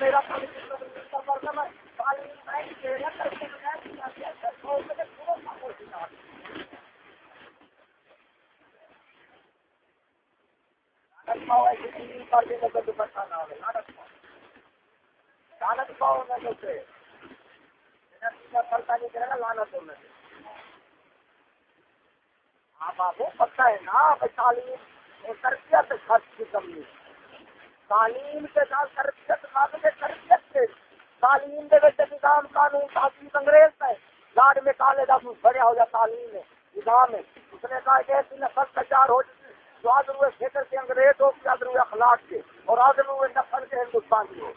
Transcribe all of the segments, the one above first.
میرا ہاں بابو پتہ ہے نا تعلیم، تربیت خرچ کی کمی۔ تعلیم کے ساتھ تربیت تربیت سے تعلیم کے نظام قانون تعلیم انگریز ہے۔ لاڈ میں کالے کا بڑے ہو جائے تعلیم ہے، نظام ہے۔ اس نے کہا کہ ایسی نسل تیار ہو چکی، جو آدر ہوئے فکر کے انگریز ہو کہ آدر ہوئے اخلاق کے۔ اور آدر ہوئے نسل کے ہندوستان کی ہو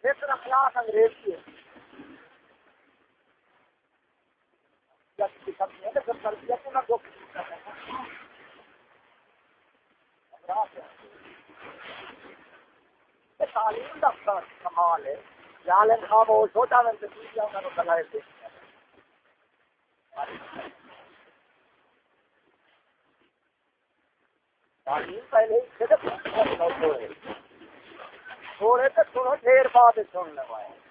فکر اخلاق انگریز کی ہے۔ تعلیم کا کمال ہے جالن خاموش ہو جانے سے تعلیم پہلے تھوڑے تو سنو دیر بعد سن لگائے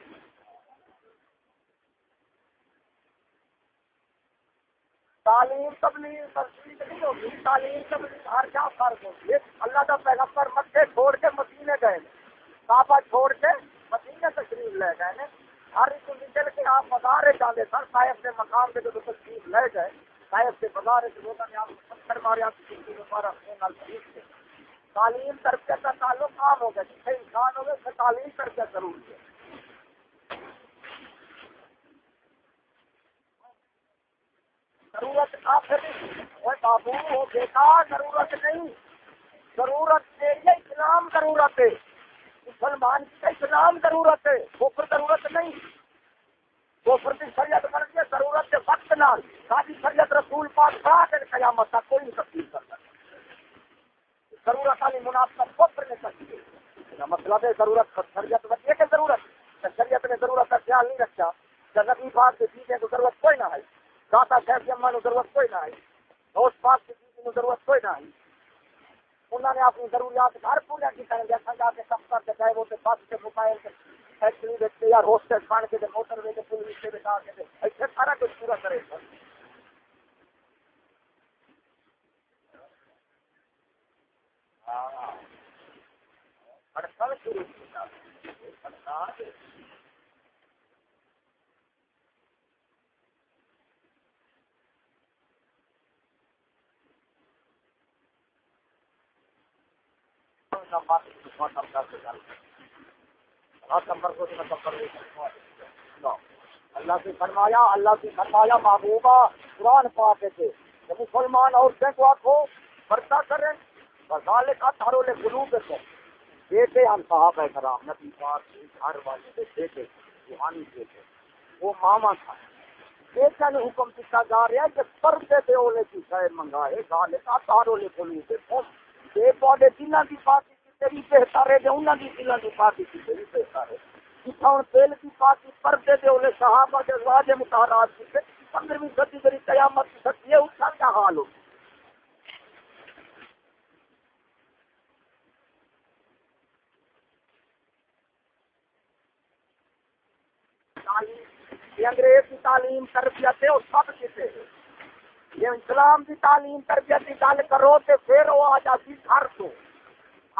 تعلیم تبلیغ تبلیغ نہیں ہوگی تعلیم تبلیغ ہر کیا فرق ہوگی اللہ کا پیغمبر مکے چھوڑ کے مسینے گئے کعبہ چھوڑ کے مسینے تشریف لے گئے ہر ایک نکل کے آپ بازار جانے سر صاحب سے مقام کے جو تشریف لے گئے، صاحب سے بازار سے لوگوں نے آپ پتھر مارے، آپ کی دوبارہ تعلیم تربیت کا تعلق عام ہو گیا جتنے انسان ہو گئے اس سے تعلیم تربیت ضروری ہے۔ ضرورت بابو، وہ بیٹا ضرورت نہیں۔ ضرورت تیری اسلام ضرورت ہے۔ مسلمان کی اسلام ضرورت ہے۔ وہ پھر ضرورت نہیں۔ وہ پھر بھی شریعت بن گئی ضرورت کے وقت نہ ساری شریعت رسول پاک کر قیامت تک کوئی نہیں تبدیل کر سکتا ضرورت والی مناسب خود نہیں سکتی مطلب ہے ضرورت شریعت بچے کی ضرورت شریعت نے ضرورت کا خیال نہیں رکھا جب نبی پاک سے چیزیں تو ضرورت کوئی نہ ہے۔ داتا صاحب کی اما ضرورت کوئی نہ آئی دوست پاک کی چیز ضرورت کوئی نہ آئی انہوں نے اپنی ضروریات گھر پورا کی کریں جیسا جا کے سفر کے چاہے وہ بس کے موبائل کے فیکٹری دیکھتے یا روسٹر کھان کے موٹر وے کے پولیس کے بتا کے ایسے سارا کچھ پورا کرے ہاں ہڑتال اللہ سے فرمایا، اللہ سے فرمایا، محبوبہ، قرآن پاتے تھے مسلمان عورتیں کو آخو برتا کریں بزال کا تھارو لے گلو پہ تو بیٹے ہم صاحب ہے کرام، نبی پاک گھر والے تھے بیٹے روحانی بیٹے وہ ماما تھا۔ بیٹا نے حکم کیا جا رہا ہے کہ پردے پہ اولے کی شہر منگائے گالے کا تارو لے گلو پہ بے پودے جنہ کی بات تیری تیری پردے دے صحابہ ازواج صدی قیامت اس کا حال ہو۔ یہ انگریز کی تعلیم تربیت ہے سب یہ اسلام کی تعلیم تربیت کی گل کرو تو پھر وہ آ جاتی گھر تو۔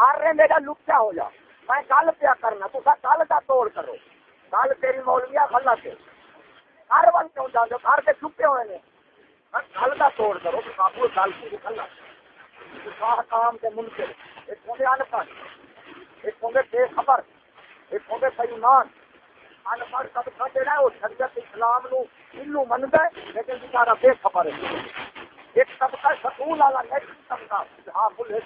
ہر رہے میرا لکیا ہو جا میں کل پیا کرنا؟ تو کل کا توڑ کرو۔ کل تیری مولیا خلا سے۔ ہر ون کیوں جانے گھر کے چھپے ہوئے نے کل کا توڑ کرو، تو کابو کل کی کھلا کام کے منکر۔ ایک ہوں گے ان پڑھ ایک ہوں گے بے خبر۔ ایک ہوں گے سیمان ان پڑھ سب کھڑے رہے وہ شریعت اسلام نو علو من گئے لیکن بیچارہ بے خبر ہے۔ ایک طبقہ سکول والا نیکسٹ طبقہ۔ ہاں فل ہے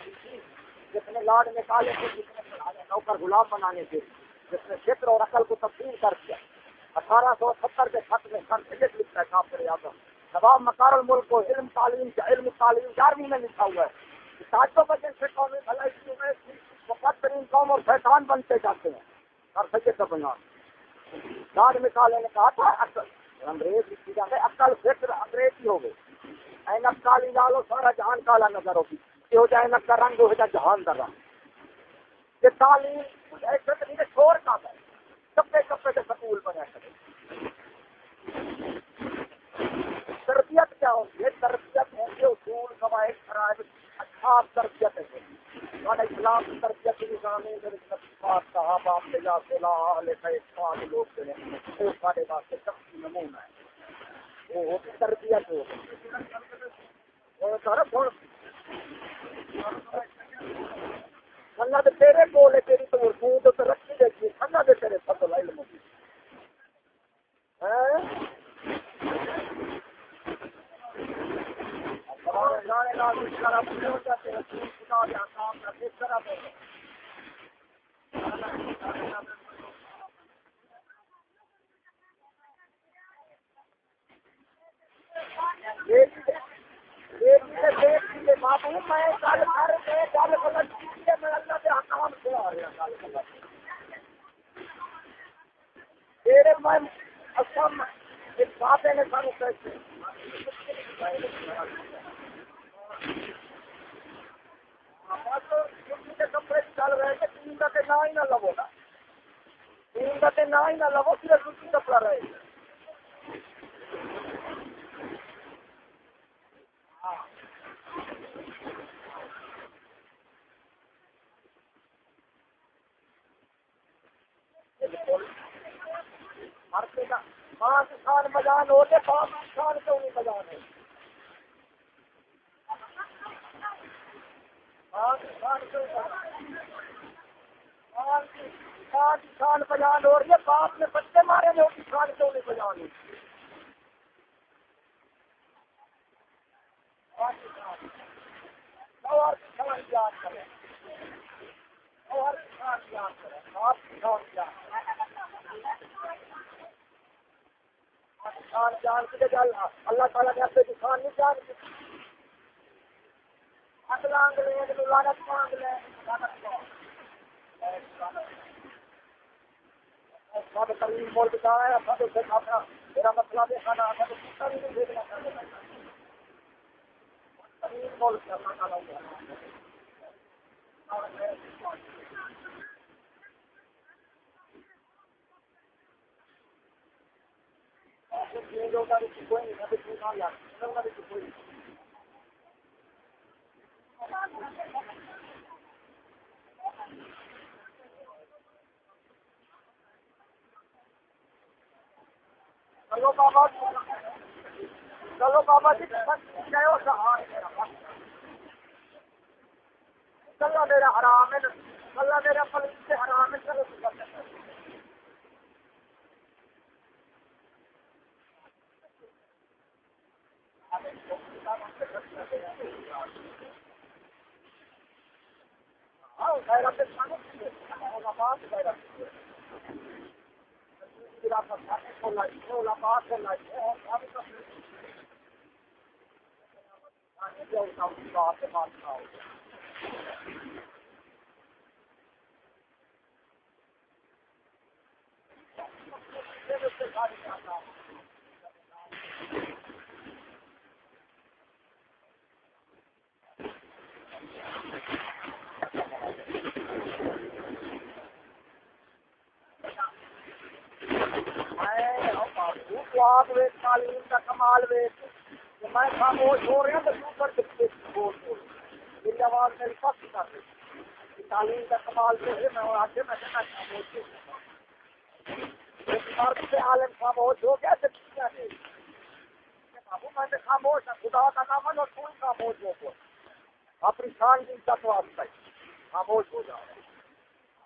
جس نے لاڈ نکالے تھے، جس نے نوکر غلام بنانے تھے، جس نے فکر اور عقل کو تبدیل کر دیا۔ اٹھارہ سو ستر کے خط میں سر سید لکھتا ہے کافر اعظم نواب مکار الملک کو علم تعلیم کا علم تعلیم گیارہویں میں لکھا ہوا ہے۔ ساتوں بجے سے قومی بھلائی کی میں بدترین قوم اور شیطان بنتے جاتے ہیں۔ سر سید کا بنیاد۔ لاڈ نکالے نے کہا تھا اصل انگریز لکھی جاتے عقل، فکر انگریزی ہو ڈالو سارا جہان کالا نظر ہوگی۔ ہو جائے نہ رنگ ہو جائے، جہان در رنگ۔ یہ تعلیم چھوڑ کا ہے۔ کپڑے کپڑے کے سکول بنے کرے تربیت کیا ہوتی ہے؟ تربیت ہوتی ہے اصول قواعد خراب اچھا تربیت ہے اسلام کی تربیت نظام صاحب آپ کے جا صحابہ لوگ جو ہیں، وہ سارے واسطے سب کی نمونہ ہے وہ ہوتی تربیت۔ ہوتی ہے تیرے کول تیری تو رکھی دے تیرے فضل علم لو نہ لو صرف کپڑا رہے۔ پانچ پاکستان مجان ہوتے پاکستان کیوں نہیں مجان ہے پاکستان بجان ہو رہی ہے باپ نے بچے مارے جو کسان کیوں نہیں بجانی پاکستان کسان یاد کریں اور کسان یاد کریں آپ کسان یاد کسان جان کے اللہ تعالیٰ نے اپنے نہیں جان کے مانگ سب بول بتایا ہے، سب سے میرا مطلب مسئلہ سب کتا بھی نہیں دیکھنا بول اپنا کھانا چلو بابا چلو بابا جی چلو میرا حرام ہے، چلو میرا پل سے حرام ہے، چلو۔ آپ ویس میں خاموش ہو رہا تو میری آواز میری پس کر تعلیم کا کمال جو ہے میں آگے میں کہنا خاموش مرد سے عالم خاموش ہو گیا تو کیا ہے بابو میں نے خاموش خدا کا نام ہے اور کوئی خاموش ہو اپنی شان کی عزت واسطے خاموش ہو جاؤ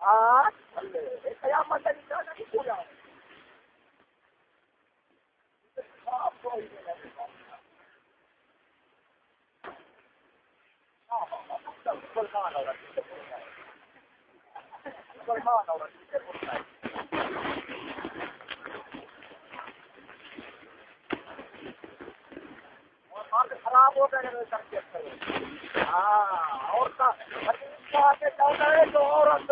ہاں قیامت نہیں ہو جاؤ خراب ہو گئے ہاں اور تو عورت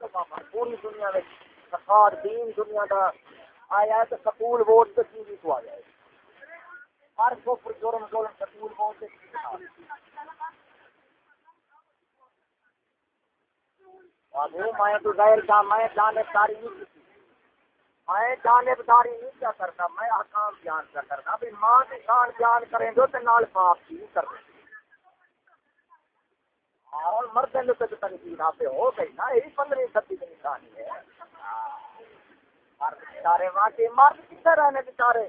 پوری دنیا میں دین دنیا کا آیا ہے تو سکول ووٹ تو ٹی وی کو آ جائے ہر کو جرم ظلم سکول ووٹ میں تو غیر کا میں جانبداری نہیں کی میں جانبداری نہیں کیا کرتا میں بیان کیا کرتا ماں کی شان بیان کریں گے تو نال پاپ کی کر اور مرد نے تو تنقید پہ ہو گئی نا، یہی پندرہ ستی کی نشانی ہے۔ مرد بیچارے وہاں کے مرد کتنے رہنے بیچارے۔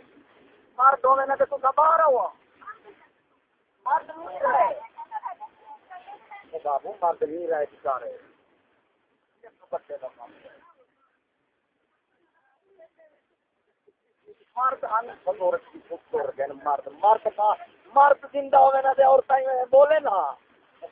مرد ہونے نے تو دبا ہوا۔ مرد نہیں رہے۔ بابو، مرد نہیں رہے بیچارے۔ مرد مرد مرد مرد زندہ ہوئے نا اور بولے نا۔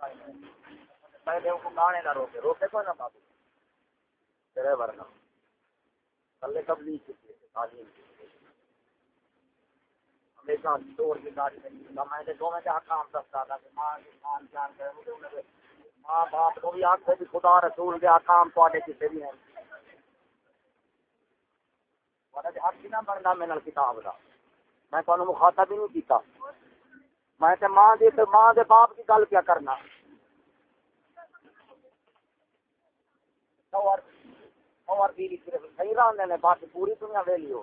پہلے ان کو گانے نہ روکے روکے کو بابو تیرے ورنہ۔ کب تعلیم ہمیشہ چور کی گاڑی میں میں نے دو میں کیا کام تھا کہ ماں کی جان ماں باپ کو بھی آگ بھی خدا رسول کے کام تے کسی بھی ہیں۔ جی حق کی نہ بننا میرے کتاب کا میں تمہیں مخاطب بھی نہیں کیتا۔ میں تے ماں دی تے ماں دے باپ کی گل کیا کرنا؟ اور اور بیوی صرف صحیح نے باقی پوری دنیا ویلی ہو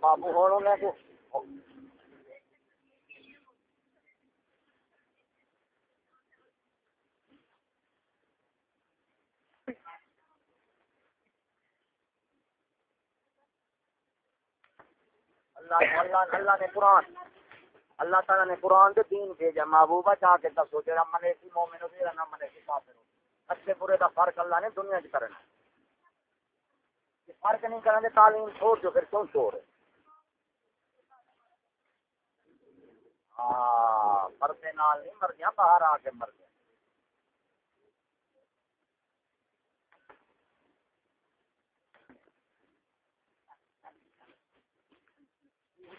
بابو نے اللہ اللہ اللہ نے قرآن اللہ تعالیٰ نے قرآن کے دین بھیجا محبوبہ جا کے دسو جا منے سی مومن ہو نہ منے سی کافر ہو اچھے برے کا فرق اللہ نے دنیا چ کرنا فرق نہیں کریں تعلیم چھوڑ جو پھر کیوں چھوڑ ہاں مرتے نال نہیں مر گیا باہر آ کے مر گیا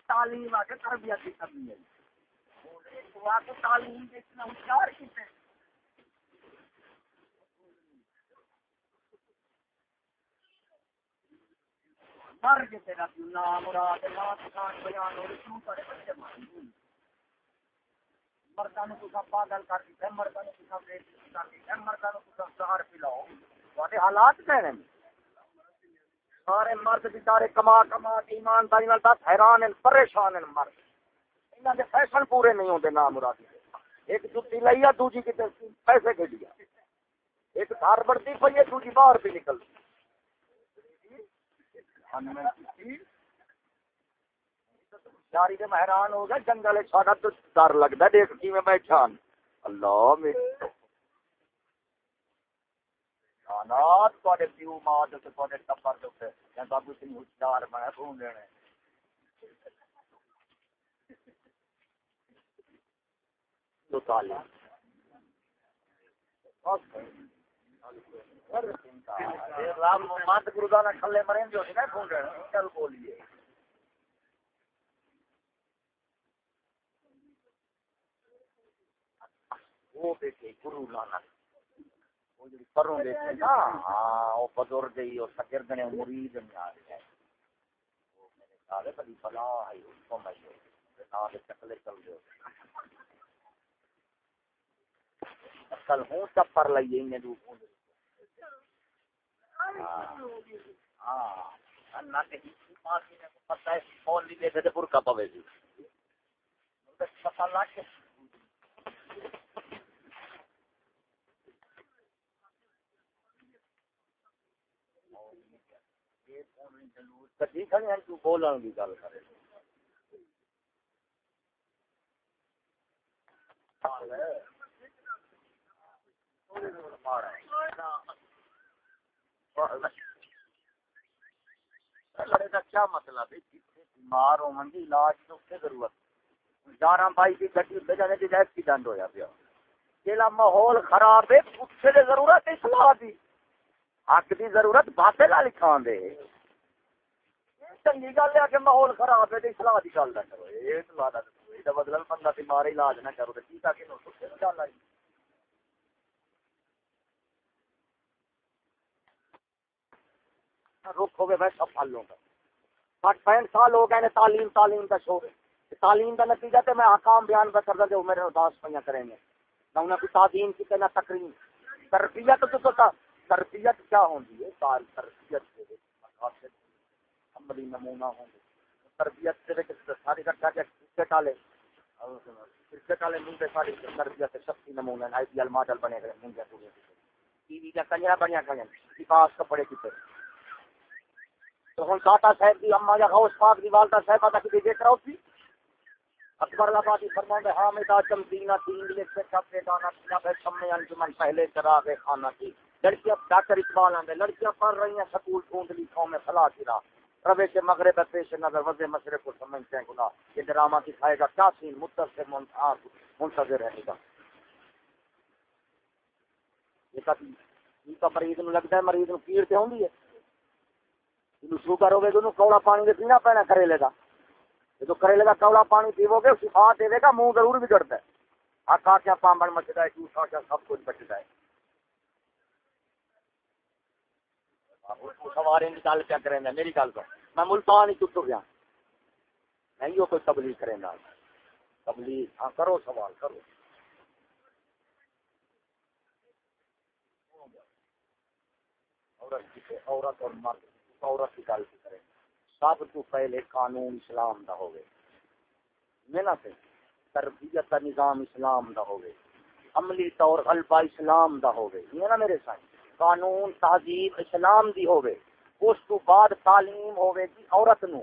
تعلیم آ کے تربیت کی کرنی ہے۔ تعلیم ہوشیار کتنے مر کے تیرا نام مراد بیان اور کیوں کرے بچے مردہ پاگل کر دی مردہ کر دی مردہ نے پلاؤ۔ حالات کہنے میں سارے مرد بچارے کما کما کے ایمانداری دس حیران ہیں، پریشان ہیں مرد۔ انہوں کے فیشن پورے نہیں ہوتے نام مرادی ایک جتی لائی ہے دوجی کی پیسے کے ایک گھر بڑھتی پی ہے، دوجی باہر بھی نکل۔ جاری کے حیران ہو گیا، جنگل ساڈا تو ڈر لگتا دیکھ کی میں بیٹھا اللہ میرے حالات پیو ماں تے تے ٹبر تے بابو سنگھ ہوشیار میں فون لینے تو گرو کا کھلے جو فون چل بولیے۔ وہ گرو نانک پروں دیکھے نا ہاں وہ بزرگ ہی اور شاگرد نے مرید میں آ گیا وہ میرے سارے بڑی بلا ہے اس کو میں نال چکلے چل دو اصل ہوں چپر لئیے انہیں دو ہوں ہاں نہ کہیں پتہ ہے مول نہیں دے دے برکا پوے جی پتہ لگ کھڑے ہیں تو بولن دی گل کرے کیا مطلب ہے بیمار ہو علاج تو ضرورت بائی کی گڈی پہ جانے کی ہویا پیا ماحول خراب ہے ضرورت ہے اصلاح دی حق دی ضرورت باتیں نہ لکھان دے چنگی گل ہے کہ ماحول خراب ہے اصلاح دی گل نہ کرو یہ اصلاح دا مطلب بندہ بیمار علاج نہ کرو کی تاکہ گل آئی رخ ہوگے ویسا پھل ہوگا ساٹھ پینٹ سال ہو گئے تعلیم تعلیم کا شور تعلیم کا نتیجہ تو میں حکام بیان کر کرتا جو میرے اداس پہ کریں گے نہ انہیں کوئی تعلیم کی نہ تقریم تربیت تو تربیت کیا ہوگی ہے تربیت عملی نمونہ ہوں گے۔ تربیت سے ساری رکھا کرکٹ والے کرکٹ والے ساری تربیت شخصی نمونہ آئی ماڈل بنے گئے پورے۔ ٹی وی کا کنجرا بنیا کنجر کپڑے تو صاحب اما یا غوث پاک دی والدہ دیکھ رہا اکبر آبادی ہاں تین لیے سے انجمن پہلے خانہ کی۔ لڑکیاں ڈاکٹر اقبال آندے، لڑکیاں پڑھ رہی ہیں سکول ڈھونڈ لی، قوم میں فلاح کی راہ۔ روے کے مغرب پیش نظر وزے مشرق کو سمجھتے ہیں گنا یہ ڈرامہ دکھائے گا کیا سین متصر منتظر رہے گا۔ یہ کا مریض لگتا ہے، مریض پیڑ سے ہوں ہے۔ شوگر ہوگی تو کوڑا پانی دے پینا پینا کریلے کا جو کریلے کا کوڑا پانی پیو گے، شفا دے گا، منہ ضرور بگڑتا ہے۔ ہاتھ آ کیا پامبن مچتا ہے جوس آ کیا سب کچھ بچتا ہے۔ سوارے نکال کیا کریں میری گل تو میں ملتان ہی چپ گیا۔ نہیں وہ کوئی تبلیغ کریں تبلیغ ہاں کرو سوال، کرو۔ عورت عورت اور مرد، عورت کی گل کرے۔ سب تو پہلے قانون اسلام دا ہوگے میں سے تربیت کا نظام اسلام دا ہوگے عملی طور غلبہ اسلام دا ہوگے یہ نا میرے سائن قانون، تہذیب، اسلام دی ہوگے اس تو بعد تعلیم ہوگی جی عورت نو۔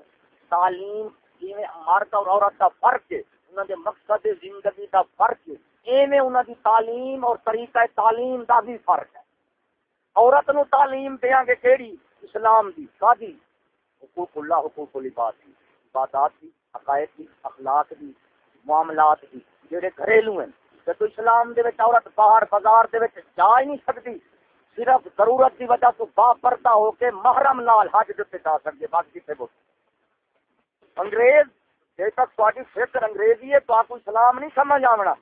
تعلیم جیویں مرد اور عورت کا فرق ہے انہوں دے مقصد زندگی دا فرق ہے۔ ایویں انہوں دی تعلیم اور طریقہ تعلیم دا بھی فرق ہے۔ عورت نو تعلیم دیاں گے کیڑی؟ اسلام دی۔ شادی حقوق اللہ، حقوق العباد دی۔ عبادات دی، عقائد دی، اخلاق دی، معاملات دی۔ جڑے گھریلو ہیں تو اسلام دے وچ عورت باہر بازار دے وچ جا ہی نہیں سکتی صرف ضرورت دی وجہ تو با پردہ ہو کے محرم نال حج دے جا سکتے باقی جی تے بول انگریز، جے تک تہاڈی فکر انگریزی ہے تو آپ کو اسلام نہیں سمجھ آونا۔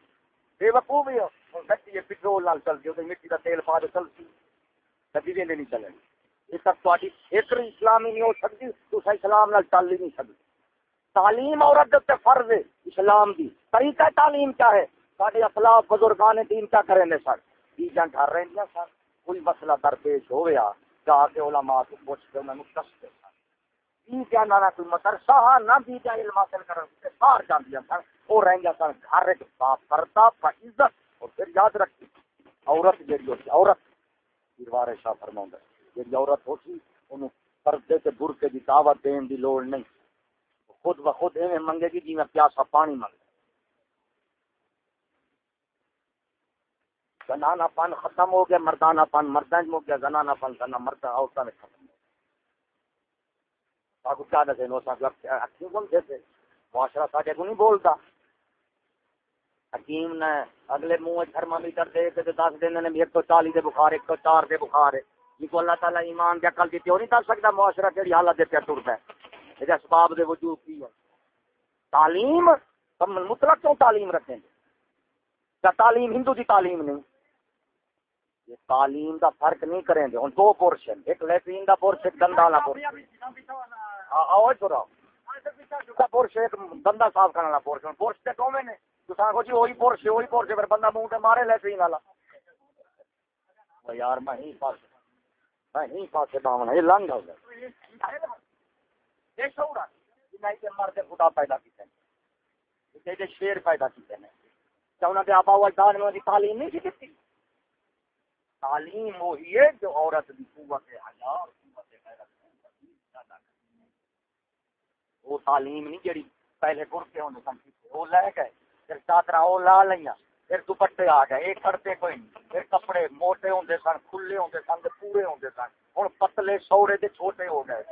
بے وقوف ہی ہو۔ گڈی پٹرول نال چل دی مٹی دا تیل پا دے چلتی کبھی بھی نہیں چلے یہ تک تاری فکر اسلامی نہیں ہو سکتی تو اسلام نال چل ہی نہیں سکتی تعلیم عورت تے فرض ہے، اسلام دی۔ طریقہ تعلیم کیا ہے؟ سارے اخلاق بزرگان دین کیا کریں گے سر؟ بیجاں ڈر رہے ہیں سر۔ کوئی مسئلہ درپیش ہو گیا، جا کے علماء کو پوچھ کے انہوں نے دستے کیا نہ کوئی مدرسہ ہاں نہ علم حاصل باہر وہ عزت اور پھر یاد عورت ہوتی، عورت۔ دیوار شاہ فرماؤں جی عورت ہوتی، انہوں پردے کے برکے کی دعوت دین دی لوڑ نہیں۔ خود بخود ایویں منگے گی جی میں پیاسا پانی منگ زنانا پن ختم ہو گیا مردانہ پن مردان ہو گیا زنانا پن زنا مرد عورتوں میں ختم ہو گیا۔ کیا دسے نو اکھی بولتے تھے معاشرہ ساڈے کو نہیں بولتا۔ حکیم نے اگلے منہ تھرمامیٹر دے کے تو دس دن نے ایک سو چالی دے بخار ایک سو چار دے بخار ہے جی کو اللہ تعالیٰ ایمان دیا کل دیتے ہو نہیں کر سکتا معاشرہ کہڑی حالت دیتے ٹرتا ہے یہ اسباب دے وجود کی ہے؟ تعلیم مطلق کیوں تعلیم رکھیں؟ کیا تعلیم ہندو کی تعلیم نہیں؟ یہ تعلیم دا فرق نہیں کریں گے ہوں دو پورشن، ایک لیٹرین دا پورش، ایک گندا والا پورش۔ ہاں، آؤ پورش ایک صاف کرنے والا پورش پورش تے نے۔ تو کو جی وہی پورش وہی پورش پھر بندہ منہ تے مارے لیٹرین والا۔ یار، میں ہی پاس باون یہ لنگ ہو گیا۔ یہ شعور کہ مرد خدا پیدا کیتے ہیں شیر پیدا کیتے ہیں کیا انہوں نے آبا اجداد نے تعلیم نہیں تعلیم وہی ہے جو عورت کی قوت حیا اور قوت غیرت وہ تعلیم نہیں جڑی، پہلے گرتے ہونے سن وہ لے گئے، پھر چادر وہ لا لیا، پھر دوپٹے آ گئے یہ کرتے کوئی نہیں، پھر کپڑے موٹے ہوندے سن، کھلے ہوندے سن پورے ہوندے سن۔ ہوں پتلے سوڑے دے چھوٹے ہو گئے۔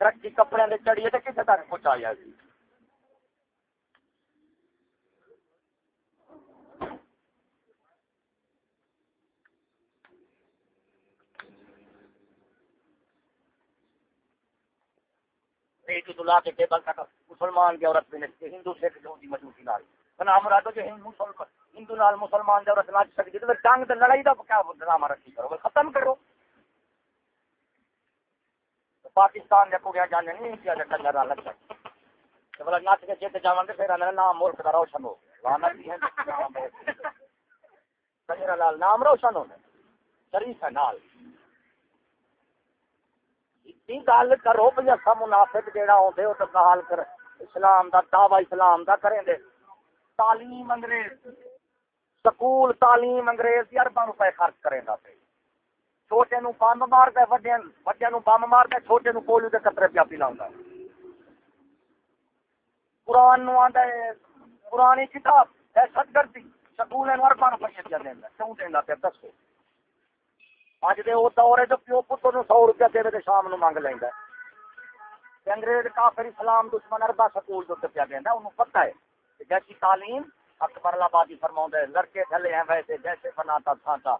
ترقی کپڑے دے چڑھیے تو کتنے تک پہنچایا جی پیٹ تو لا کے ٹیبل تک مسلمان کی عورت بھی میں ہندو، سکھ جو مجوسی نال۔ بنا مرادو جو ہندو نال مسلمان کی عورت ناچ سکتی تو جنگ تے لڑائی دا کیا ڈرامہ رکھی کرو؟ ختم کرو۔ پاکستان نے کو گیا جانے نہیں کیا جاتا لڑا لگ جائے تو بلا ناچ کے جیت جاواں گے، پھر اندر نام ملک دا روشن ہو وانا بھی ہے سجرا لال نام روشن ہونا شریف ہے نال۔ اتنی گل کرو بھی منافق جیڑا ہوندے او تو حال کر اسلام دا دعوی اسلام دا کریں دے تعلیم انگریز سکول تعلیم انگریز دی ارباں روپے خرچ کریں گا پہ چھوٹے نو بمب مار دے وڈے وڈے نو بمب مار دے چھوٹے نو گولی دے قطرے پیا پلاوندا قرآن نو آندا ہے پرانی کتاب دہشت گردی سکول نو ارباں روپے پیا دیندا کیوں دیندا پیا دسو اج دے او دور ہے جو پیو پتر نو 100 روپیہ دے تے شام نو مانگ لیندا ہے انگریز کافر اسلام دشمن اربا سکول جو پیا دیندا انہوں پتہ ہے کہ جیسی تعلیم اکبر آبادی فرماؤں ہے لڑکے تھلے ہیں ویسے جیسے بناتا تھا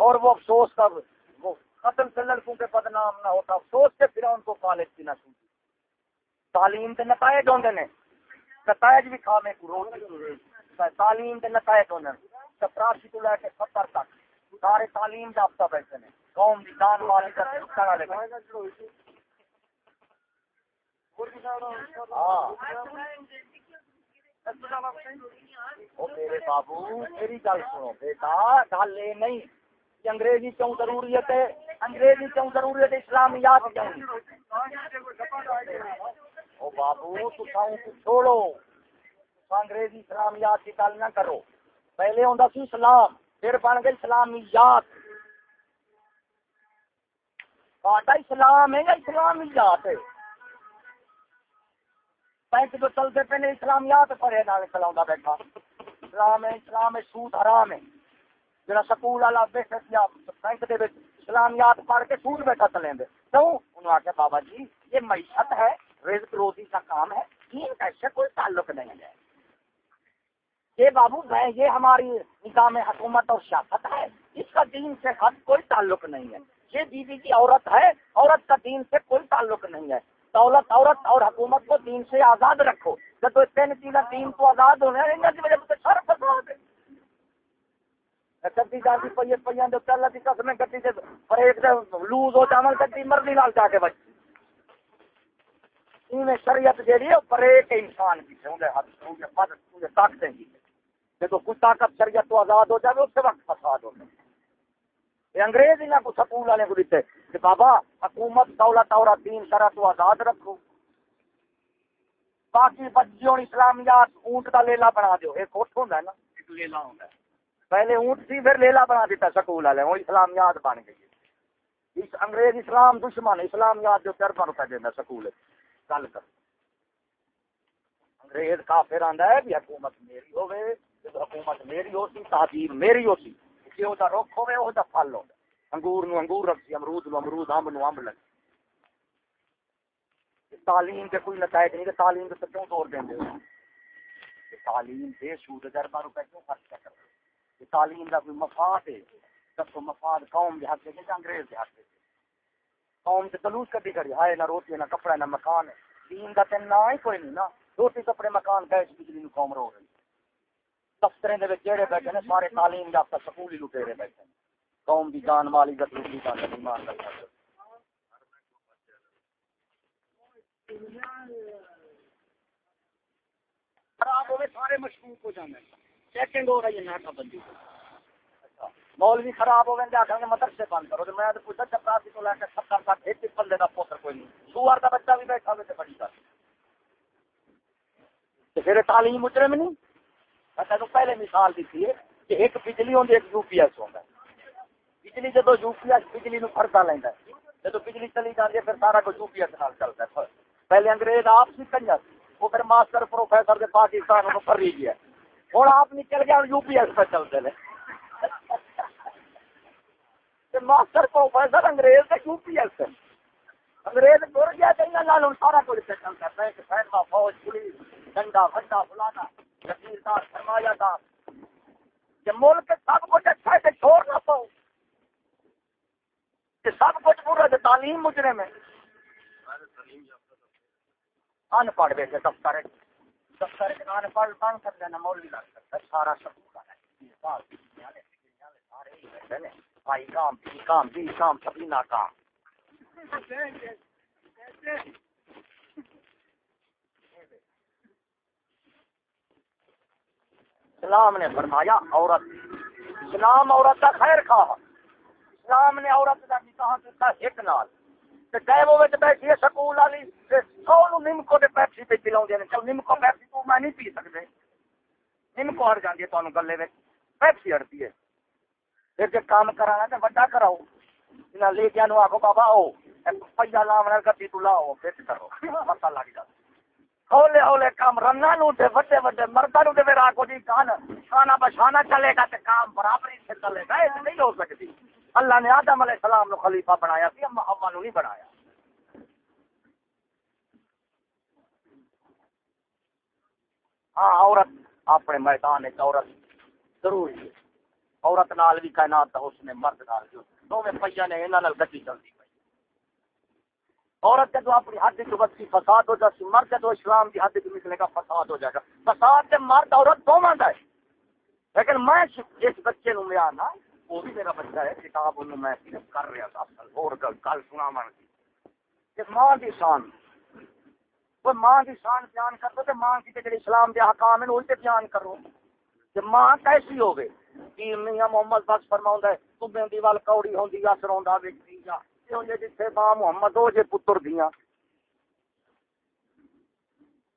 اور وہ افسوس کب وہ قتل سے لڑکوں کے بدنام نہ ہوتا افسوس سے پھر ان کو کالج کی نہ سوچی تعلیم کے نتائج ہوتے ہیں نتائج بھی کھانے کو تعلیم کے نتائج ہونے چپراسی کو لے کے ستر تک سارے تعلیم یافتہ بیٹھے ہیں۔ قوم کی جان والی کا رکھنے ہاں۔ والے میرے بابو، میری گل سنو بیٹا، گل یہ نہیں کہ انگریزی کیوں ضروریت ہے؟ انگریزی کیوں ضروریت ہے؟ اسلامیات کیوں؟ او بابو تو چھوڑو۔ انگریزی، اسلامیات کی گل نہ کرو۔ پہلے ہوں سی اسلام۔ پھر بن گئی اسلامیات ساڈا اسلام ہے یا اسلامیات ہے؟ بینک جو چلتے پہ نے اسلامیات پڑھے نہ چلا بیٹھا۔ اسلام ہے اسلام ہے، سود حرام ہے۔ جڑا سکول والا بیٹھا بینک دے اسلامیات پڑھ کے سود بیٹھا چلیں گے کیوں؟ انہوں نے آخیا بابا جی یہ معیشت ہے، رزق روزی کا کام ہے، دین کا اس سے کوئی تعلق نہیں ہے۔ یہ بابو، میں یہ ہماری نظام حکومت اور سیاست ہے، اس کا دین سے خط کوئی تعلق نہیں ہے۔ یہ بیوی کی عورت ہے، عورت کا دین سے کوئی تعلق نہیں ہے۔ دولت عورت اور حکومت کو دین سے آزاد رکھو۔ جب تین چیزیں دین کو آزاد ہونے کی وجہ سے سر فساد گڈی جاتی پی پہ اللہ کی قسم گڈی سے بریک لوز ہو جانا گڈی مرضی نال جا کے بچی۔ شریعت جیڑی ہے بریک انسان کی ہاتھ طاقت دیں گی۔ جب کوئی طاقت شریعت تو آزاد ہو جائے اس وقت فساد ہو جائے یہ انگریز انہیں کو سکول والے کو دیتے کہ بابا حکومت دولت اور دین شرح تو آزاد رکھو۔ باقی بچیوں اسلامیات اونٹ کا لیلا بنا دو ایک اٹھ ہوتا ہے نا؟ ایک لیلا ہوتا ہے۔ پہلے اونٹ سی پھر لیلا بنا دیتا سکول والے۔ وہ اسلامیات بن گئی۔ اس انگریز اسلام دشمن اسلامیات جو چربا روپے دینا سکول۔ گل کر۔ انگریز کافر آندا ہے بھی حکومت میری ہوئے حکومت میری ہو سی میری ہو سی جی وہ رخ ہوے وہ پھل ہو انگور نو انگور رکھسی امرود نو امرود امب نو امب لگ تعلیم کے کوئی نتائج نہیں کہ تعلیم کے کیوں دور دیں دے تعلیم بے سود ہزار روپے کیوں خرچ کر رہے تعلیم کا کوئی مفاد ہے دسو مفاد قوم کے حق سے انگریز کے حق سے قوم سے تلوس کبھی کری ہائے نہ روٹی نہ کپڑا نہ مکان دین کا تین نہ ہی کوئی نہیں نا روٹی کپڑے مکان گیس بجلی نو قوم رو رہی دفتر بیٹھے نے سارے تعلیم یافتہ سکول ہی لٹے بیٹھے قوم کی جان مال عزت لوٹی کا ایمان خراب ہوئے سارے مشکوک ہو جانے چیکنگ ہو رہی ہے ناکا بندی۔ اچھا مولوی خراب ہوئے مدرسے بند کرو۔ میں تو پوچھا چپراسی کو لے کے ستر تک ایک بندے کا پوتر کوئی نہیں۔ سوار کا بچہ بھی بیٹھا ہوئے بڑی گل۔ پھر تعلیم مجرم نہیں؟ میں تینوں پہلے مثال دیتی ہے کہ ایک بجلی ہوتی ایک یو پی ایس ہوتا بجلی جب یو پی ایس بجلی نو فردا لینا جب بجلی چلی جاتی ہے پھر سارا کچھ یو پی ایس نال چلتا ہے پہلے انگریز آپ سی کنجر وہ پھر ماسٹر پروفیسر کے پاکستان کر رہی گیا ہوں آپ نکل گیا یو پی ایس پہ چلتے ہیں ماسٹر پروفیسر انگریز کے یو پی ایس انگریز گر گیا چاہیے لال سارا کچھ چلتا ہے فیصلہ فوج پولیس ڈنڈا فنڈا فلانا جگیردار سرمایہ دار کہ ملک سب کچھ اچھا ہے چھوڑ نہ پاؤ۔ کہ سب کچھ پورا تعلیم مجرے میں ان پڑھ بیٹھے دفتر دفتر ان پڑھ بند کر دینا مولوی لگ سکتا سارا سب سارے آئی کام بی کام بی کام، سبھی ناکام۔ اسلام نے فرمایا عورت، اسلام عورت کا خیر خواہ۔ اسلام نے عورت کا نکاح کیا ایک نال۔ تے ڈیمو بیٹھی ہے سکول والی، تے سو نمکو کے پیپسی پہ پلاؤں چل نمکو پیپسی تو میں نہیں پی سکتے نمکو ہٹ جاتی ہے تمہیں گلے میں پیپسی ہٹتی ہے۔ پھر جب کام کرانا تو بڑا کراؤ۔ انہاں لے کے آخو بابا آؤ پہیا لام گی تو لاؤ، فٹ کرو۔ پتا لگ جاتا ہولے ہولے کام رنگا نو تے وڈے وڈے مردا نو تے میرا آکو جی کان کھانا بچانا چلے گا تے کام برابری سے چلے گا یہ نہیں ہو سکتی۔ اللہ نے آدم علیہ السلام نو خلیفہ بنایا سی، اما حوا نو نہیں بنایا۔ ہاں عورت اپنے میدان ایک عورت ضروری ہے۔ عورت نال بھی کائنات، اس نے مرد نال جو دو پہیا نے انہاں نال گڈی چلدی۔ پئی عورت جدو اپنی حد جو بچی فساد ہو جاتی مرد جدو اسلام کی حد نکلے گا، فساد ہو جائے گا۔ فساد سے مرد عورت دو مند ہے۔ لیکن میں جس بچے نو میں آنا وہ بھی میرا بچہ ہے، کتاب انہوں میں صرف کر رہا تھا، اصل اور گل گل سنا من کی ماں کی شان۔ وہ ماں کی شان بیان کر دو تو ماں کی جڑے اسلام کے حکام ہیں وہی بیان کرو۔ کہ ماں کیسی ہوگی کہ میاں محمد بخش فرماؤں ہے، تمہیں دیوال کوڑی ہوندی یا سروندا ویکھدی یا جتھے ماں محمد ہو جے پتر دیاں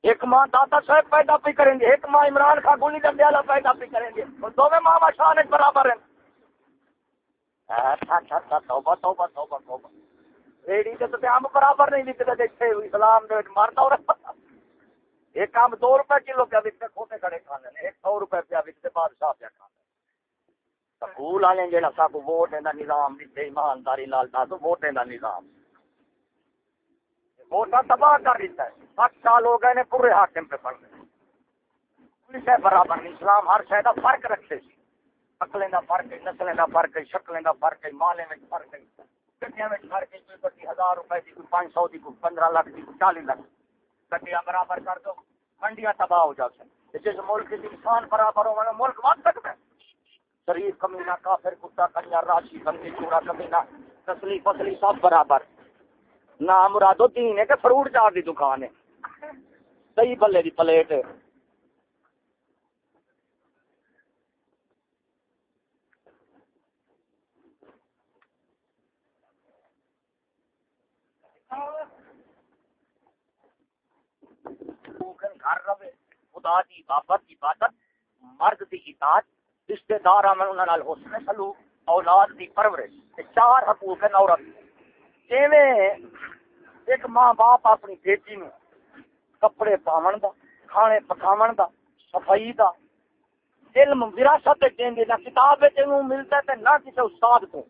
ایک ماں دادا صاحب پیدا پی کریں گے ایک ماں عمران خان گولی ڈنڈے والا پیدا پی کریں گے اور دونوں ماں شان برابر ہیں توبہ توبہ توبہ توبہ ریڑی سے تو ہم برابر نہیں نکلے دیکھتے اسلام نے مارتا اور ایک کام دو روپے کلو پہ بکتے کھوتے کھڑے کھانے ایک سو روپے پہ بکتے بادشاہ پہ کھانے سکول والے جہاں سب ووٹ کا نظام دیتے ایمانداری لال تو ووٹیں کا نظام۔ ووٹا تباہ کر دیتا ہے۔ سات سال ہو گئے پورے حاکم پہ پڑھ گئے۔ پولیس ہے برابر نہیں، اسلام ہر شہر کا فرق رکھتے سی شکلیں کا فرق ہے نسلیں کا فرق ہے شکلیں کا فرق ہے، مالے میں فرق ہے۔ گڈیاں میں فرق ہے کوئی بڑی ہزار روپے کی کوئی پانچ سو کی کوئی پندرہ لاکھ کی کوئی چالیس لاکھ گڈیاں برابر کر دو، منڈیاں تباہ ہو جاتی جس ملک کی انسان برابر ہو ملک بن سکتا ہے۔ شریف کمینا کافر کتا، کنیا، راشی، بندی چوڑا کمینا تسلی فصلی سب برابر۔ نہ مرادو تین ہے کہ فروٹ چار دی دکان ہے۔ صحیح بلے دی پلیٹ۔ گھر رہے، خدا دی بابت عبادت، مرد دی اطاعت۔ رشتے دار انہوں حسن سلوک اولاد دی پرورش چار حقوق ہیں عورت ایک ماں باپ اپنی بیٹی نو کپڑے پاون دا، کھانے پکاون دا، صفائی دا، علم، وراثت دین نہ کتاب ملتا ہے نہ کسی استاد تو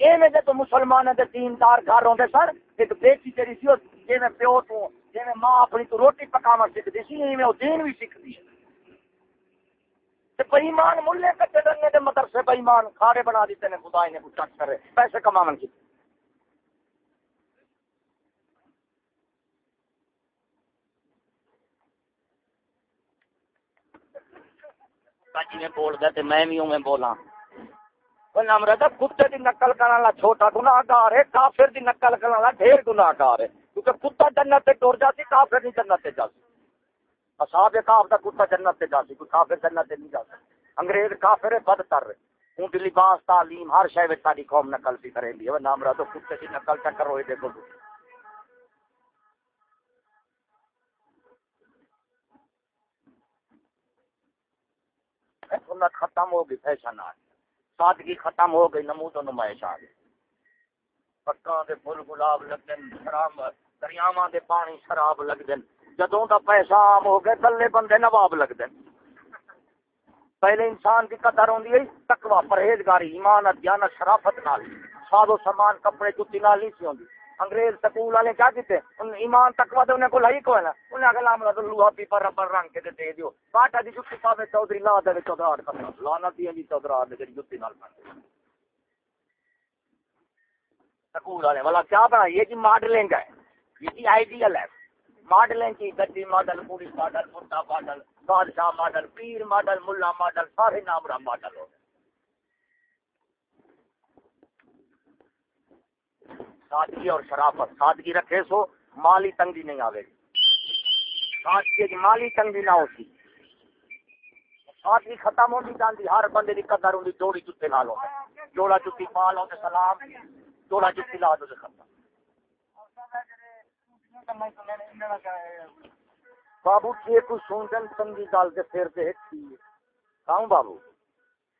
ایویں جے تو مسلمان دے دیندار گھر ہوندے سر ایک بیٹی تیری سی جی میں پیو تو جی میں ماں اپنی تو روٹی پکاوا سیکھتی سی، ایویں وہ دین بھی سیکھتی ہے۔ بئیمان ملے کچے دنے دے مدرسے بئیمان کھاڑے بنا دیتے نے خدا نے کچھ کرے، پیسے کما کی۔ جی بول تے میں بھی کتے دی نقل کرنے والا چھوٹا گناہگار ہے، کافر دی نقل کرنے والا ڈھیر گناہگار ہے۔ کیونکہ کتا جنت تے ٹر جاتی، کافر نہیں جنت تے جاتی۔ اصحاب کاف دا کتا جنت تے جاتی کوئی کافر جنت تے نہیں جاتا انگریز کافر ہے بد کر رہے اونٹ لباس تعلیم، ہر شے وچ ساری قوم نقل سی کریں دی۔ نام را تو کتے دی نقل چکر ہوئے دیکھو سنت ختم ہو گئی، فیشن آ سادگی ختم ہو گئی نمود و نمائش آ گئی۔ پکاں دے پھل گلاب لگن شراب دریاواں دے پانی شراب لگدن جدوں دا پیسہ عام ہو گئے تلے بندے نواب لگدن پہلے انسان کی قدر ہوندی ہے، تقوی، پرہیزگاری، ایمان دیانت شرافت نال۔ ساز و سامان، کپڑے جوتی نال نہیں سی ہوندی۔ انگریز سکول والے کیا کیتے؟ ان ایمان، تقوی تے انہیں کو لائی کوئی نا انہیں اگلا عملہ تو لوہا پیپر ربر رنگ کے دے دیو۔ باٹا دی جوتی پاوے چودھری، لا دے چودھر کرنا۔ لانا دی نہیں چودھر دے جوتی نال پڑھ سکول والے، والا کیا بنا یہ جی ماڈلنگ ہے، یہ جی آئیڈیل ہے۔ ماڈلنگ کی گڈی ماڈل پولیس ماڈل، مٹا ماڈل، بادشاہ ماڈل، پیر ماڈل، ملا ماڈل، سارے نام رام ماڈل ہو۔ سادگی اور شرافت، سادگی رکھے سو، مالی تنگی نہیں آئے گی سادگی کی مالی تنگی نہ ہوتی۔ سادگی ختم ہوتی جانتی ہر بندے کی قدر ہوتی جوڑی جتے نال ہو جوڑا جتی پال ہو سلام، جوڑا جتی لا دو ختم۔ بابو جی کوئی سن سنگی گل تو پھر کہوں بابو؟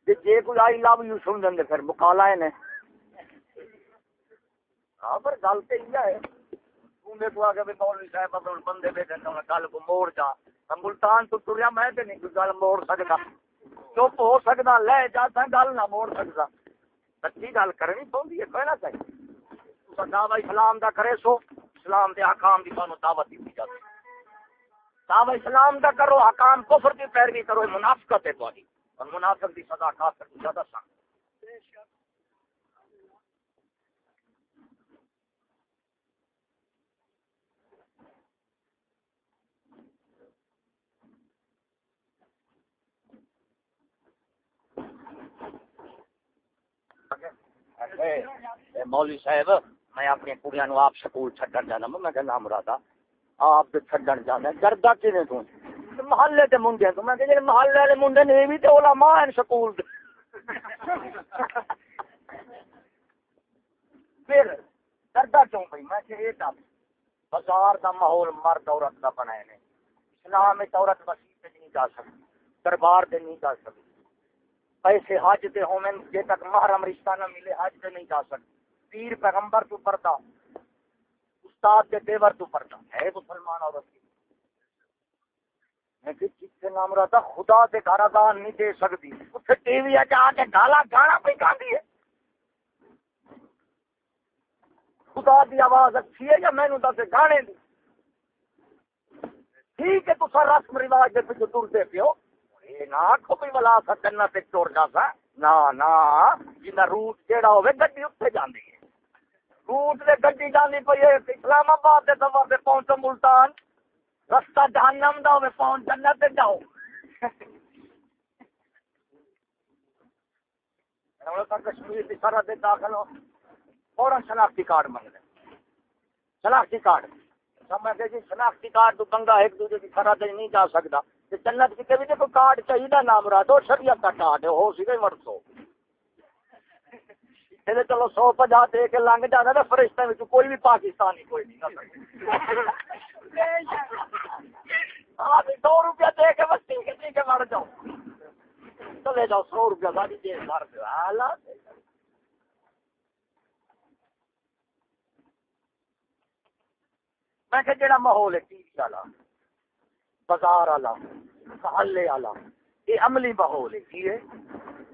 جی کوئی آئی لو یو سن دیں پھر مکالا ہے ہاں پر گل تو یہ ہے۔ بندے کو جا۔ ملتان تو ٹریا میں نہیں کوئی گل موڑ چپ ہو سکتا لے جا گل نہ موڑ سچی گل کرنی پوندی ہے، کہنا چاہیے۔ دا کرے سو۔ اسلام دے حکام دی تانوں دعوت دی جاتی۔ دعوی اسلام دا کرو، حکام کفر دی پیروی کرو، منافقت ہے تہاڈی اور منافق دی سزا کافر تو زیادہ سخت۔ مولوی صاحب میں اپنی کڑیاں نو آپ سکول چھڈن جانا، میں کہ کہنا ہاں مرادا، آپ چھڈن جانا ڈردا کیویں تو محلے دے منڈے تو میں کہ محلے والے منڈے نے بھی تے علماء ہیں سکول دے۔ پھر ڈردا کیوں بھائی؟ میں کہ اے یہ بازار دا ماحول مرد عورت دا بنائے نے۔ اسلام میں عورت مسیح نہیں جا سکتی، دربار دے نہیں جا سکتی۔ پیسے حج دے ہومن جے تک محرم رشتہ نہ ملے، حج دے نہیں جا سکتے پیر پیغمبر تو پڑھتا استاد کے دیور تو پڑھتا ہے مسلمان عورت کی۔ میں کہ جس نام رہا تھا خدا سے گھر دان نہیں دے سکتی اتنے ٹی وی آ کے گالا گانا پہ گاندھی ہے۔ خدا دی آواز اچھی ہے یا مینو دس گانے دی؟ ٹھیک ہے، تو سر رسم رواج دے پیچھے ٹرتے پیو۔ نہ کھوپی والا سا جنت چور جا سا۔ نہ نہ جنا روٹ جیڑا ہوے گڈی اتنے جاندی ہے۔ روٹ دے گڈی جاندی پئی ہے، اسلام آباد دے سفر تے پہنچو ملتان۔ رستہ جہنم دا ہوے پہنچ جنت تے جاؤ۔ کشمیر کی سرحد داخل ہو۔ فوراً شناختی کارڈ منگ لیں شناختی کارڈ۔ سمجھتے جی شناختی کارڈ تو بندہ ایک دوسرے کی سرحد نہیں جا سکتا۔ جنت کی کبھی کوئی کارڈ چاہیے نام رہا تو شریعت کا کارڈ ہو سی مر سو چلو سو پجا دے کے لنگ جانا نا فرشتہ میں کوئی بھی پاکستانی کوئی نہیں سو روپیہ دے کے بستی کے کے مر جاؤ چلے جاؤ سو روپیہ ساری دے مر میں کہ جڑا ماحول ہے ٹی وی والا بازار والا محلے والا یہ عملی ماحول ہے۔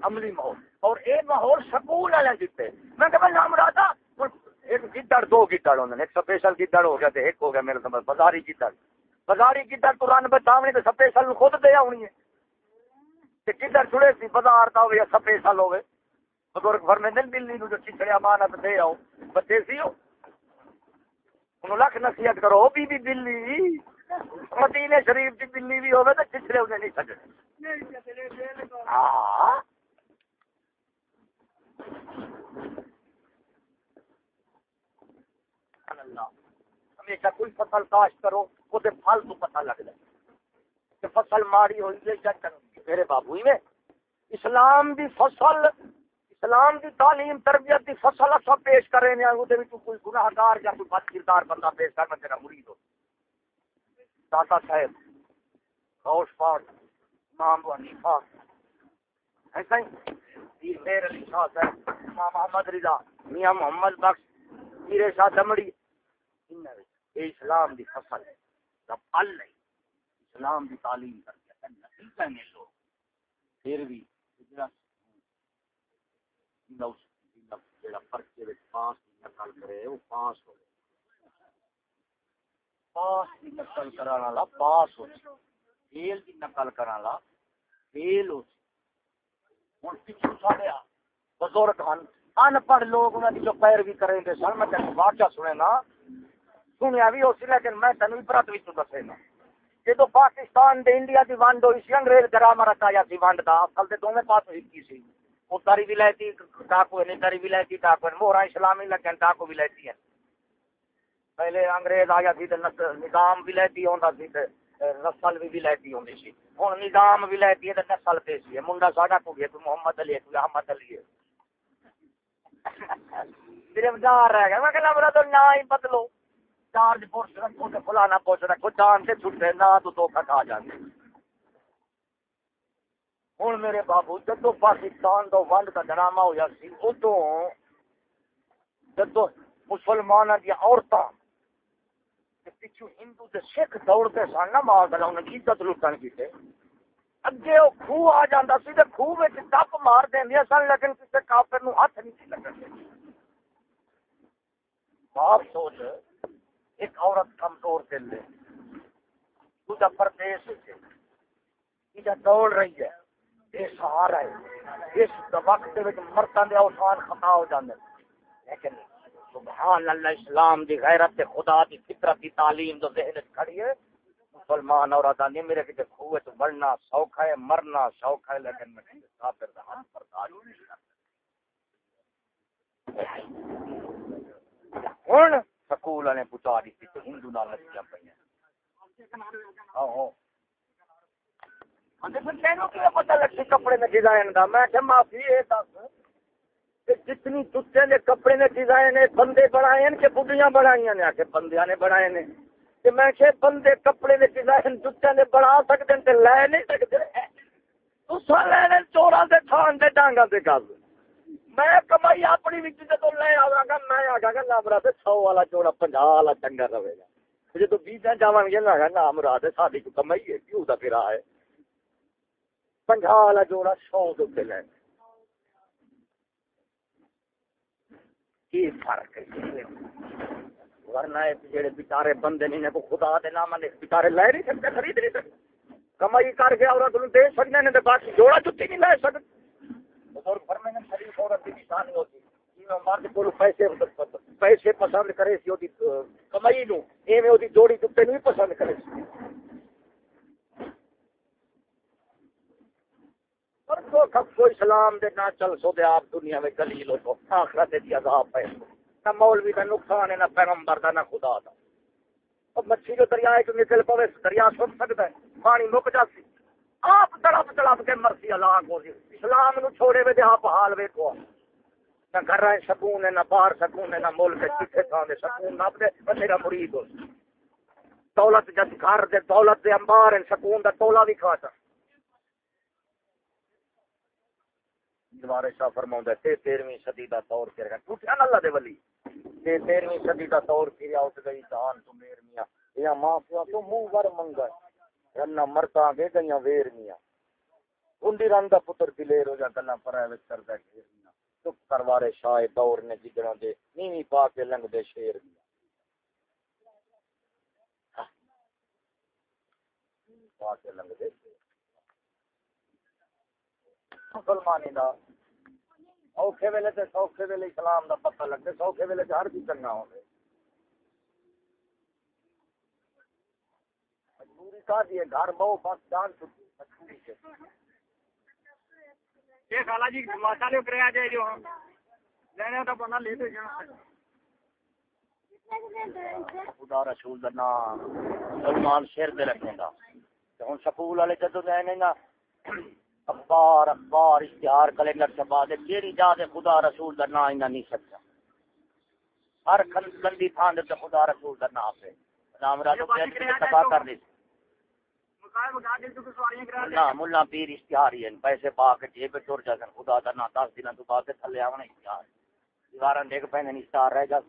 عملی ماحول۔ اور یہ ماحول سکول والے دیتے میں کہ نام رہا تھا ایک گدڑ، دو گدڑ ہونے ایک سپیشل گدڑ ہو گیا تے ایک ہو گیا میرے سمجھ بازاری گدڑ۔ بازاری گدڑ تو رن بچاونی تو سپیشل خود دے آنی ہے۔ تے گدڑ چھڑے سی، بازار کا ہو یا سپیشل ہوے بزرگ گھر میں دل دلی جو چچڑیا مانت دے آؤ بچے سی ہو۔ لکھ نصیحت کرو بی بی دلی مدینے شریف کی بلی بھی ہوگی تو چچڑے انہیں نہیں سکتے ہاں۔ ہمیشہ کوئی فصل کاشت کرو وہ پھل تو پتہ لگ جائے۔ کہ فصل ماڑی ہوئی ہے یا چنگی میرے بابو میں، اسلام دی فصل، اسلام دی تعلیم، تربیت دی فصل سب پیش کرے نے او دے وچ کوئی یا کوئی بد کردار بندہ پیش کر، میں تیرا مرید ہو داتا صاحب، غوث پاک، امام ابو حنیفہ ایسا ہی۔ پیر میر علی شاہ صاحب، امام محمد رضا، میاں محمد بخش، پیر شاہ دمڑی۔ اے اسلام دی فصل ہے دا پل نہیں اسلام دی تعلیم تربیت ہے نتیجہ میں لوگ۔ پھر بھی پاس نقل کرے وہ پاس ہو پاس کی نقل کرانا والا پاس ہو فیل کی نقل کرانا والا فیل ہو ہوں پچھو ساڑے بزرگ ہیں ان پڑھ لوگ انہوں کی جو پیروی کریں گے سر میں تین واقعہ سنے نا سنیا بھی ہو سی، لیکن میں تین عبرت بھی تو دسے نا جدو پاکستان دے انڈیا دی ونڈ ہوئی سی، انگریز گرامر رچایا سی ونڈ دا، اصل تے دونوں پاس ہوئی سی۔ وہ تاری ولایتی ڈاکو نہیں تاری ولایتی ڈاکو مورا اسلامی لگن ڈاکو ولایتی ہے۔ پہلے انگریز آیا سی نظام بھی ولایتی ہوندا سی تے نسل بھی ولایتی ہوندی سی۔ ہن نظام ولایتی ہے تے نسل پیسی ہے۔ منڈا ساڈا کو ہے محمد علی ہے احمد علی ہے۔ صرف دار رہ گیا۔ میں کہنا میرا تو نہ ہی بدلو۔ چارج پوچھ رکھو تے فلانا پوچھ رکھو۔ جان سے چھٹے، نہ تو دھوکا کھا جاندے۔ ہوں میرے بابو جدو پاکستان تو ونڈ کا ڈرامہ ہوا سی ادو جدو مسلمان دیا عورتوں پچھو ہندو تے سکھ دوڑتے سن نہ مار دلا انہیں عزت لٹن کی اگے وہ خوہ آ جاتا سی تے خوہ ٹپ مار دیا سن، لیکن کسی کافر نو ہاتھ نہیں سی لگن باپ سوچ، ایک عورت کمزور دل لے دوجا پردیش دوڑ رہی ہے۔ یہ سہارا ہے۔ اس وقت مردوں کے اوسان خطا ہو جاتے لیکن سبحان اللہ، اسلام دی غیرت دی خدا دی فطرت دی تعلیم جو ذہن کھڑی ہے۔ مسلمان اور آدانی میرے کسی خوہ تو بڑھنا سوکھا ہے، مرنا سوکھا ہے، لیکن میں کسی کافر دا ہاتھ برداشت نہیں ہوں سکول والے پچا دی تھی ہندو نال نتیجہ پہ کپڑے نے ڈیزائن دا؟ میں کہ معافی اے دس۔ جتنی جوتے نے کپڑے نے ڈیزائن بندے بنائے ہیں کہ بڈیاں بنائی نے، آ کے بندیاں نے بنائے نے۔ کہ میں کہ بندے کپڑے نے ڈیزائن جوتے نے بنا سکتے ہیں تے لے نہیں سکتے۔ تسا لے چوراں دے تھان دے ڈانگاں دے گل۔ میں کمائی اپنی وچ جدوں لے آواں گا، میں آگا گا، نام رات 100 والا جوڑا 50 والا ڈنگر رہے گا۔ جدوں بیجاں جاواں گے نا نام رات ساڈی کو کمائی ہے، کیوں دا پھر ہے؟ پنجا والا جوڑا سو دے لین کی فرق ہے؟ ورنہ جڑے بچارے بندے نہیں کو خدا دے نام نے بچارے لے نہیں سکتے، خرید نہیں سکتے۔ کمائی کر کے عورت نو دے سکتے نے تے باقی جوڑا جتی نہیں لے سکتے۔ بزرگ فرمے نے شریف عورت کی نشانی ہوتی۔ جی مرد کو پیسے پیسے پسند کرے سی کمائی نو، ایویں جوڑی جتے نہیں پسند کرے سی۔ پر تو اسلام دے نہ چل سو دے آپ دنیا میں دلیل ہو تو آخرت دی عذاب ہے نہ مولوی کا نقصان ہے، نہ پیغمبر دا، نہ خدا دا۔ اور مچھی جو دریا ایک نکل پوے، دریا سن سکتا ہے، پانی مک جاتی آپ تڑپ تڑپ کے مرسی اللہ کو دی جی۔ اسلام نو چھوڑے وے دے، آپ حال ویکو نہ گھر رہے سکون ہے، نہ باہر سکون ہے، نہ ملک کتنے تھان دے سکون نہ دے میرا مرید ہو۔ دولت جس گھر دے، دولت دے انبار ہیں، سکون دا تولا بھی کھاتا۔ دوبارہ شاہ فرماؤں تے تیرویں صدی دا طور پھر گیا ٹوٹیا اللہ دے ولی۔ تے تیرویں صدی دا طور پھر آؤٹ گئی دان تو میر میاں یا ماں پیا تو منہ ور منگا رنا مرتا گے گئیاں ویر میاں کنڈی رنگ دا پتر دلیر ہو جا کلا پرائیویٹ کر دا گھیر میاں چپ کروارے شاہ دور نے جگڑا دے نیوی پا کے لنگ دے شیر میاں پا کے لنگ دے مسلمانی دا اوکھے ویلے تے سوکھے ویلے اسلام دا پتہ لگے سوکھے ویلے ہر بھی چنگا ہوندے مجبوری کا دی گھر بہو بس جان چھٹی مجبوری سے۔ یہ خالہ جی ماشاء اللہ کریا جائے جو ہم۔ لینے تو بنا لے دے جانا۔ خدا رسول دا نام سلمان شیر دے رکھے گا۔ ہن سکول والے جدوں جائے نا اخبار اخبار اشتہار کیلنڈر چھپا دے تیری جا دے خدا رسول دا نام انہاں نہیں سکتا ہر گندی تھان دے خدا رسول دا نام پہ نام راجو پہ تباہ کر دی نہ ملا پیر اشتہاری ہیں۔ پیسے پا کے جیب ٹر جا خدا دا نام دس دن تو بعد تھلے آونا اشتہار دیوارا دیکھ پہنے اشتہار رہ جا۔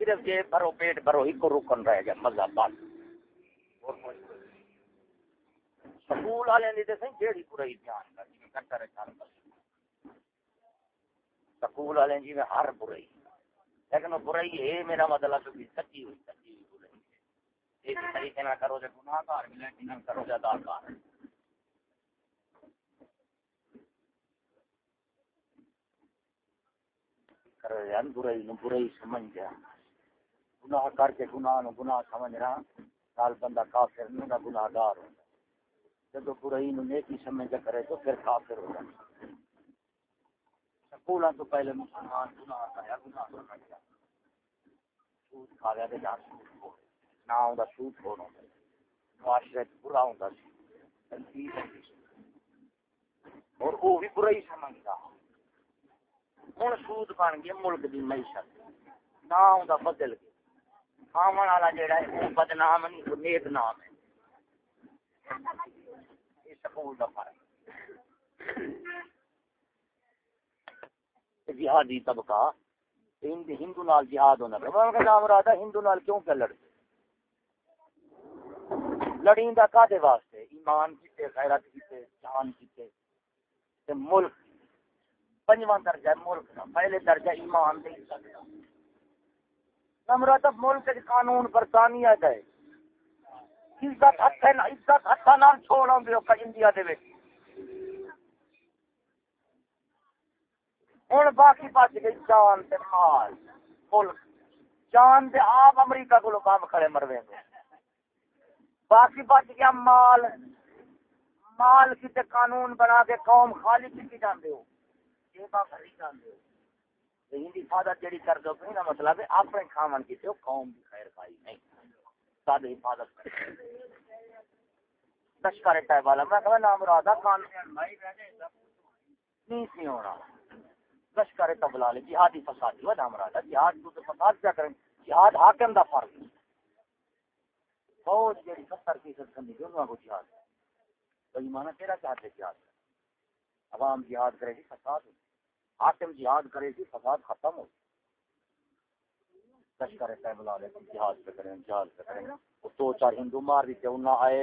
صرف جیب بھرو پیٹ بھرو ہی کو رکن رہ جا۔ مزہ بات سکول والے دی تے جیڑی برائی بیان کر جی کنٹر کر سکول والے جی میں ہر برائی لیکن وہ برائی ہے، میرا مطلب کہ سچی ہوئی سچی ہوئی برائی ایک طریقے نہ کرو تے گناہ گار ملے نہ کرو تے اداکار کرے یار برائی نو برائی سمجھ گیا۔ گناہ کر کے گناہ نو گناہ سمجھ رہا۔ سال بندہ کافر نہیں گناہ گار ہوتا جب برائی نو نیکی سمجھ کرے تو پھر کافر ہو جائے سکولوں تو پہلے مسلمان گناہ کریا گناہ کرنا کیا سود کھا گیا تو جان سود نہ ہوں سود چھوڑ معاشرے برا ہوں اور وہ بھی برائی سمجھتا۔ ہوں سود بن گیا، ملک کی معیشت۔ نہ ہوں بدل گیا۔ کھاون والا جہا ہے وہ بدنام نہیں، وہ نیک نام ہے۔ سکول کا فرق جہادی طبقہ ہندو نال جہاد ہونا۔ پہ نام رہا ہندو نال کیوں پہ لڑتے؟ لڑیں دا کادے واسطے؟ ایمان کیتے، غیرت کیتے، جان کیتے تے ملک۔ پنجواں درجہ ملک دا۔ پہلے درجہ ایمان دے نمرا تب ملک قانون برطانیہ دے عزت ہتھے عزت ہتھا نال چھوڑ آندے ہو انڈیا دے وچ۔ ہن باقی بچ گئی جان تے مال، ملک۔ جان دے آپ امریکہ کو کام کھڑے مروے گے باقی بچ گیا مال۔ مال کتے قانون بنا کے قوم خالی کی جاندے ہو۔ یہ بات کری جاندے ہو۔ ہندی حفاظت جڑی کر دو کہ مطلب ہے اپنے کھاون کیتے ہو، قوم کی خیر پائی نہیں۔ سادہ حفاظت لشکر ٹائپ والا، میں کہا نام رادا خان۔ نہیں سی ہونا۔ لشکر تبلا لے، جہادی فسادی۔ وہ نام رادا جہاد تو فساد کیا کریں؟ جہاد حاکم دا فرق فوج جڑی ستر فیصد کرنی جو انہوں کو جہاد۔ بھائی مانا تیرا کیا ہے جہاد؟ عوام جہاد کرے گی، فساد ہو۔ حاکم جہاد کرے گی، فساد ختم ہو۔ لشکر طے بلا جہاد پہ کریں، جہاد پہ کریں۔ وہ دو چار ہندو مار دیتے انہیں آئے،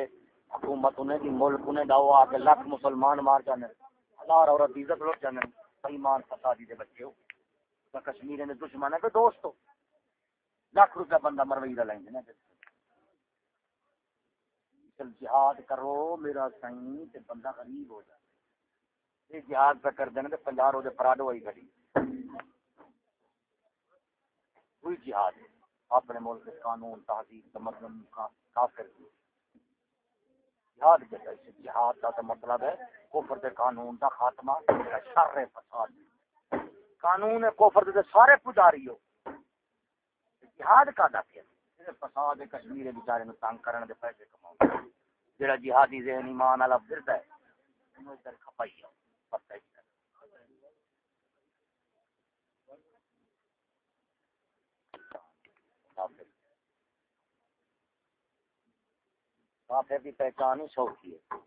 حکومت انہیں دی، ملک انہیں ڈاؤ آ کے لاکھ مسلمان مار جانے۔ ہزار عورت عزت لوٹ جانے۔ ایمان فسادی دے بچے ہو۔ کشمیر نے دشمن ہے کہ دوست ہو لاکھ روپیہ بندہ مروئی دا لیں گے چل جہاد کرو، میرا سائیں، تے بندہ غریب ہو جائے۔ جہاد پہ کر دینا تے پنجار ہو پراڈو آئی گھڑی۔ کوئی جہاد اپنے ملک قانون، تہذیب، تمدن کافر کی جہاد کے پیسے جہاد کا تو مطلب ہے کفر دے قانون دا خاتمہ شر فساد۔ قانون کفر دے سارے پجاری ہو جہاد کا دا پھر فساد کشمیر بیچارے نو تنگ کرن دے پیسے کماؤ جڑا جہادی ذہن ایمان والا پھرد ہے، انہوں ادھر کھپائی ہو پتہ ہی وہاں کافر بھی پہچان ہی سوکھی ہے۔